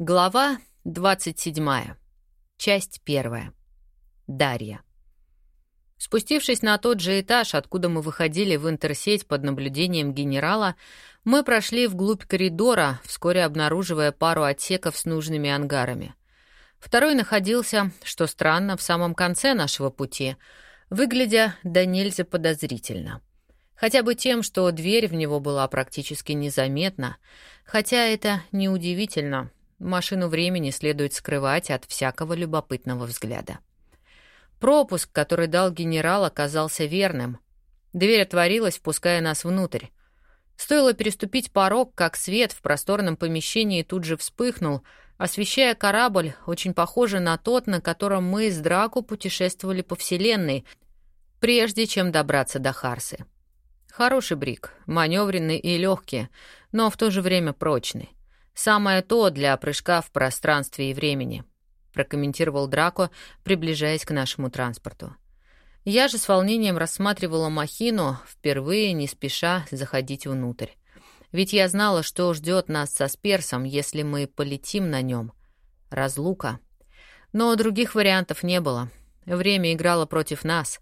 Глава 27. Часть 1. Дарья. Спустившись на тот же этаж, откуда мы выходили в интерсеть под наблюдением генерала, мы прошли вглубь коридора, вскоре обнаруживая пару отсеков с нужными ангарами. Второй находился, что странно, в самом конце нашего пути, выглядя до нельзя подозрительно. Хотя бы тем, что дверь в него была практически незаметна, хотя это неудивительно — Машину времени следует скрывать от всякого любопытного взгляда. Пропуск, который дал генерал, оказался верным. Дверь отворилась, впуская нас внутрь. Стоило переступить порог, как свет в просторном помещении тут же вспыхнул, освещая корабль, очень похожий на тот, на котором мы с Драку путешествовали по Вселенной, прежде чем добраться до Харсы. Хороший брик, маневренный и легкий, но в то же время прочный. «Самое то для прыжка в пространстве и времени», — прокомментировал Драко, приближаясь к нашему транспорту. Я же с волнением рассматривала махину, впервые не спеша заходить внутрь. Ведь я знала, что ждет нас со Сперсом, если мы полетим на нем. Разлука. Но других вариантов не было. Время играло против нас.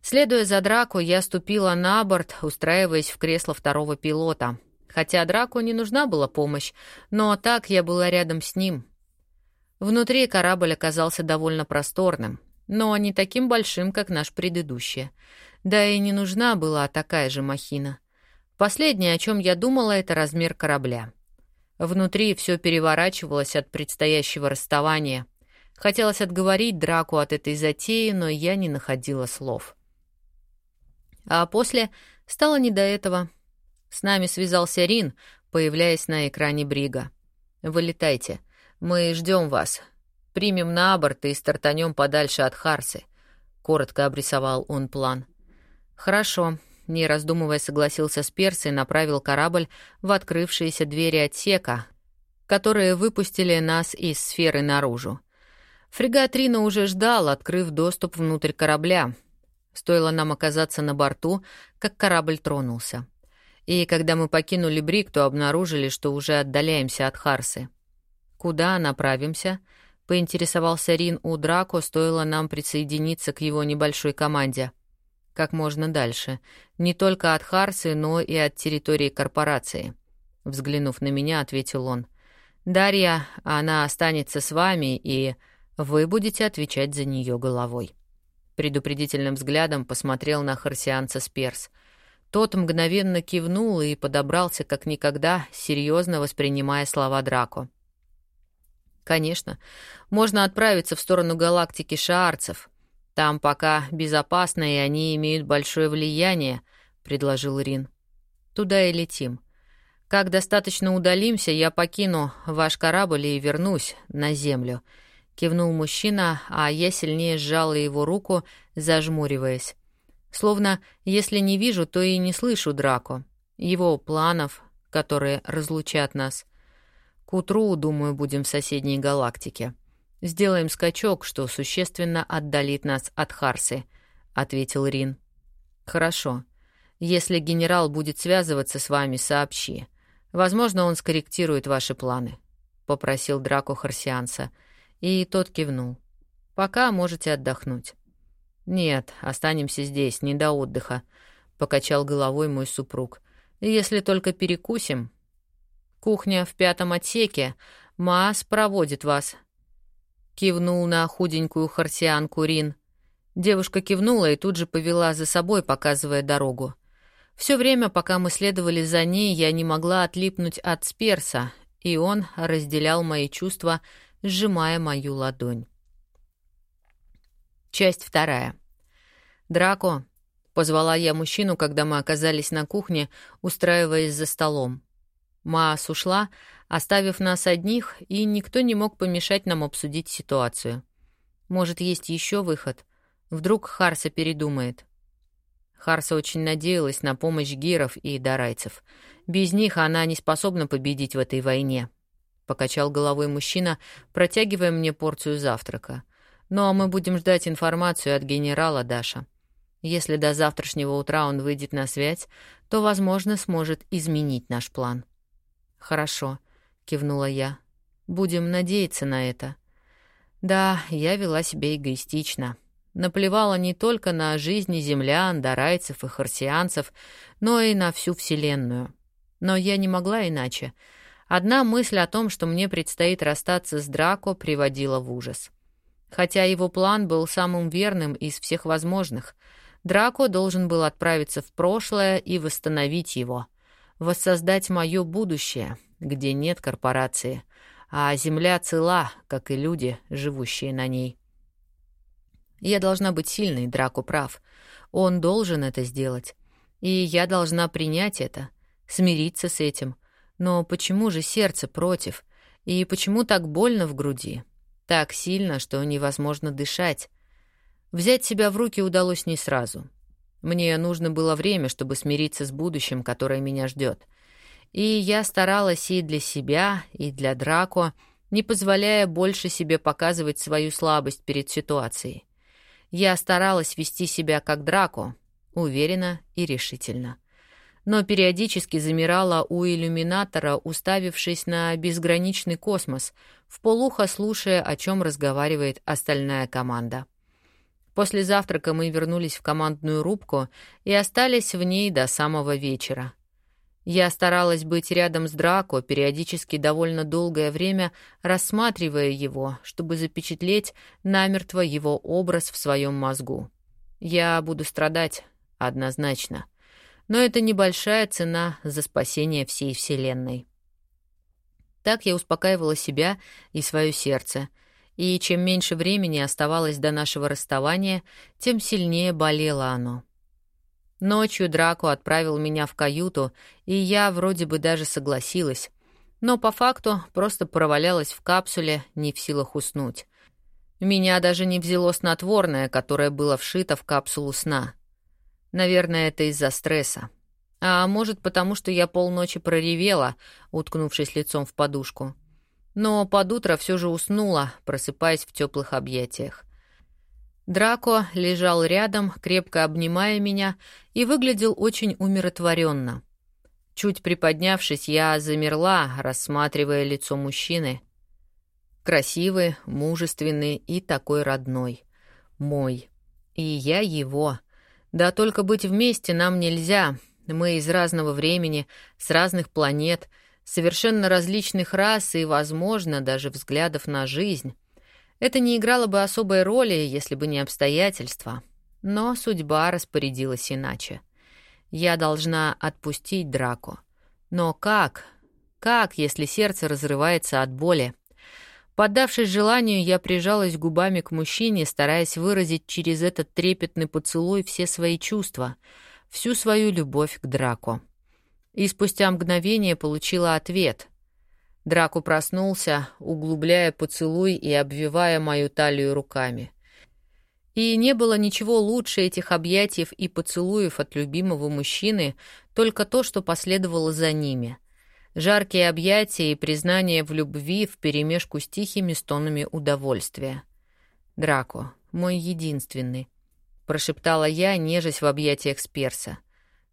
Следуя за Драко, я ступила на борт, устраиваясь в кресло второго пилота — хотя Драку не нужна была помощь, но так я была рядом с ним. Внутри корабль оказался довольно просторным, но не таким большим, как наш предыдущий. Да и не нужна была такая же махина. Последнее, о чем я думала, это размер корабля. Внутри все переворачивалось от предстоящего расставания. Хотелось отговорить Драку от этой затеи, но я не находила слов. А после стало не до этого — с нами связался Рин, появляясь на экране Брига. «Вылетайте. Мы ждем вас. Примем на борт и стартанем подальше от Харсы», — коротко обрисовал он план. «Хорошо», — не раздумывая согласился с Перс и направил корабль в открывшиеся двери отсека, которые выпустили нас из сферы наружу. Фрегат Рина уже ждал, открыв доступ внутрь корабля. Стоило нам оказаться на борту, как корабль тронулся и когда мы покинули Брик, то обнаружили, что уже отдаляемся от Харсы. «Куда направимся?» — поинтересовался Рин у Драко, стоило нам присоединиться к его небольшой команде. «Как можно дальше. Не только от Харсы, но и от территории корпорации», — взглянув на меня, ответил он. «Дарья, она останется с вами, и вы будете отвечать за нее головой». Предупредительным взглядом посмотрел на харсианца Сперс — тот мгновенно кивнул и подобрался как никогда, серьезно воспринимая слова Драко. «Конечно, можно отправиться в сторону галактики шаарцев. Там пока безопасно, и они имеют большое влияние», — предложил Рин. «Туда и летим. Как достаточно удалимся, я покину ваш корабль и вернусь на Землю», — кивнул мужчина, а я сильнее сжала его руку, зажмуриваясь. Словно, если не вижу, то и не слышу Драко, его планов, которые разлучат нас. К утру, думаю, будем в соседней галактике. Сделаем скачок, что существенно отдалит нас от Харсы, ответил Рин. Хорошо. Если генерал будет связываться с вами, сообщи. Возможно, он скорректирует ваши планы, попросил Драко Харсианса, и тот кивнул. Пока можете отдохнуть. «Нет, останемся здесь, не до отдыха», — покачал головой мой супруг. «Если только перекусим». «Кухня в пятом отсеке. Маас проводит вас», — кивнул на худенькую харсианку Рин. Девушка кивнула и тут же повела за собой, показывая дорогу. Все время, пока мы следовали за ней, я не могла отлипнуть от сперса, и он разделял мои чувства, сжимая мою ладонь. Часть вторая. «Драко!» — позвала я мужчину, когда мы оказались на кухне, устраиваясь за столом. Маас ушла, оставив нас одних, и никто не мог помешать нам обсудить ситуацию. Может, есть еще выход? Вдруг Харса передумает. Харса очень надеялась на помощь гиров и дарайцев. Без них она не способна победить в этой войне. Покачал головой мужчина, протягивая мне порцию завтрака. Ну а мы будем ждать информацию от генерала Даша. Если до завтрашнего утра он выйдет на связь, то, возможно, сможет изменить наш план. Хорошо, кивнула я. Будем надеяться на это. Да, я вела себя эгоистично. Наплевала не только на жизни землян, дарайцев и харсианцев, но и на всю Вселенную. Но я не могла иначе. Одна мысль о том, что мне предстоит расстаться с Драко, приводила в ужас. Хотя его план был самым верным из всех возможных. Драко должен был отправиться в прошлое и восстановить его. Воссоздать мое будущее, где нет корпорации, а земля цела, как и люди, живущие на ней. Я должна быть сильной, Драко прав. Он должен это сделать. И я должна принять это, смириться с этим. Но почему же сердце против? И почему так больно в груди? Так сильно, что невозможно дышать. Взять себя в руки удалось не сразу. Мне нужно было время, чтобы смириться с будущим, которое меня ждет. И я старалась и для себя, и для Драко, не позволяя больше себе показывать свою слабость перед ситуацией. Я старалась вести себя как Драко, уверенно и решительно. Но периодически замирала у иллюминатора, уставившись на безграничный космос, в полухо слушая, о чем разговаривает остальная команда. После завтрака мы вернулись в командную рубку и остались в ней до самого вечера. Я старалась быть рядом с Драко, периодически довольно долгое время рассматривая его, чтобы запечатлеть намертво его образ в своем мозгу. Я буду страдать, однозначно. Но это небольшая цена за спасение всей Вселенной. Так я успокаивала себя и свое сердце. И чем меньше времени оставалось до нашего расставания, тем сильнее болело оно. Ночью Драко отправил меня в каюту, и я вроде бы даже согласилась. Но по факту просто провалялась в капсуле, не в силах уснуть. Меня даже не взяло снотворное, которое было вшито в капсулу сна. Наверное, это из-за стресса. А может, потому что я полночи проревела, уткнувшись лицом в подушку. Но под утро все же уснула, просыпаясь в теплых объятиях. Драко лежал рядом, крепко обнимая меня, и выглядел очень умиротворенно. Чуть приподнявшись, я замерла, рассматривая лицо мужчины. Красивый, мужественный и такой родной. Мой. И я его. Да только быть вместе нам нельзя, мы из разного времени, с разных планет, совершенно различных рас и, возможно, даже взглядов на жизнь. Это не играло бы особой роли, если бы не обстоятельства. Но судьба распорядилась иначе. Я должна отпустить Драко. Но как? Как, если сердце разрывается от боли? Поддавшись желанию, я прижалась губами к мужчине, стараясь выразить через этот трепетный поцелуй все свои чувства — всю свою любовь к Драку. И спустя мгновение получила ответ. Драку проснулся, углубляя поцелуй и обвивая мою талию руками. И не было ничего лучше этих объятий и поцелуев от любимого мужчины, только то, что последовало за ними. Жаркие объятия и признание в любви вперемешку с тихими стонами удовольствия. Драко, мой единственный, — прошептала я, нежась в объятиях Сперса.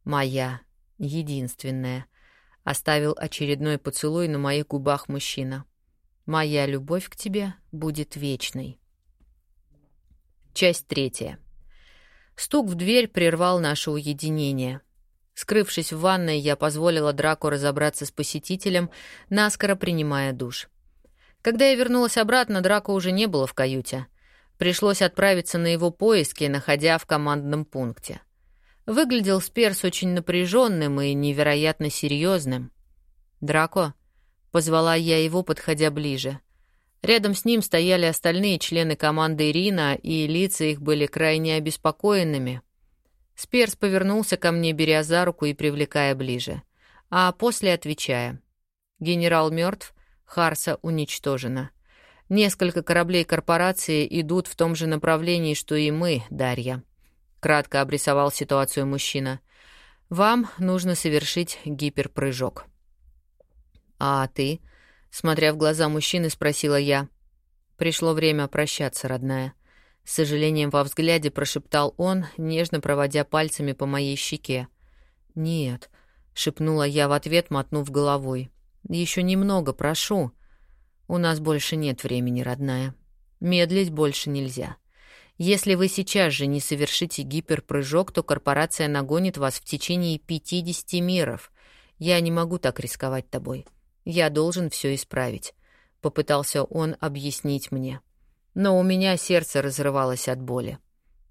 «Моя, единственная», — оставил очередной поцелуй на моих губах мужчина. «Моя любовь к тебе будет вечной». Часть третья. Стук в дверь прервал наше уединение. Скрывшись в ванной, я позволила Драку разобраться с посетителем, наскоро принимая душ. Когда я вернулась обратно, Драко уже не было в каюте — Пришлось отправиться на его поиски, находя в командном пункте. Выглядел Сперс очень напряженным и невероятно серьезным. «Драко?» — позвала я его, подходя ближе. Рядом с ним стояли остальные члены команды Ирина, и лица их были крайне обеспокоенными. Сперс повернулся ко мне, беря за руку и привлекая ближе. А после отвечая. «Генерал мертв, Харса уничтожена». Несколько кораблей корпорации идут в том же направлении, что и мы, Дарья. Кратко обрисовал ситуацию мужчина. Вам нужно совершить гиперпрыжок. А ты? Смотря в глаза мужчины, спросила я. Пришло время прощаться, родная. С сожалением во взгляде прошептал он, нежно проводя пальцами по моей щеке. «Нет», — шепнула я в ответ, мотнув головой. «Еще немного, прошу». У нас больше нет времени, родная. Медлить больше нельзя. Если вы сейчас же не совершите гиперпрыжок, то корпорация нагонит вас в течение 50 миров. Я не могу так рисковать тобой. Я должен все исправить. Попытался он объяснить мне. Но у меня сердце разрывалось от боли.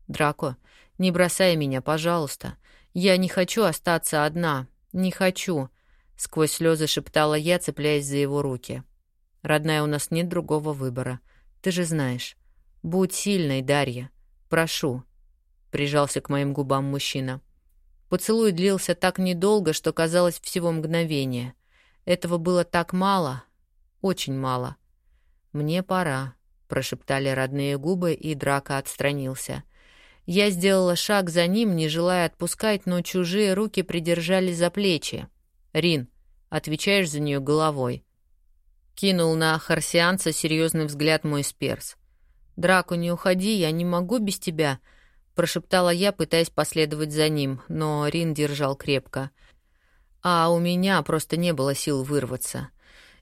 Драко, не бросай меня, пожалуйста. Я не хочу остаться одна. Не хочу. Сквозь слезы шептала я, цепляясь за его руки. Родная, у нас нет другого выбора. Ты же знаешь. Будь сильной, Дарья. Прошу. Прижался к моим губам мужчина. Поцелуй длился так недолго, что казалось всего мгновение. Этого было так мало, очень мало. Мне пора, прошептали родные губы, и Драка отстранился. Я сделала шаг за ним, не желая отпускать, но чужие руки придержали за плечи. Рин, отвечаешь за нее головой. Кинул на Харсианца серьезный взгляд мой сперс. «Драку, не уходи, я не могу без тебя», — прошептала я, пытаясь последовать за ним, но Рин держал крепко. А у меня просто не было сил вырваться.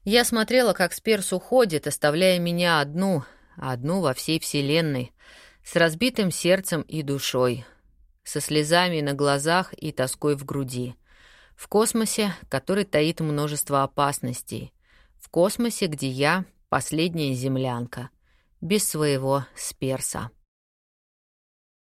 Я смотрела, как Сперс уходит, оставляя меня одну, одну во всей вселенной, с разбитым сердцем и душой, со слезами на глазах и тоской в груди. В космосе, который таит множество опасностей, в космосе, где я — последняя землянка, без своего сперса.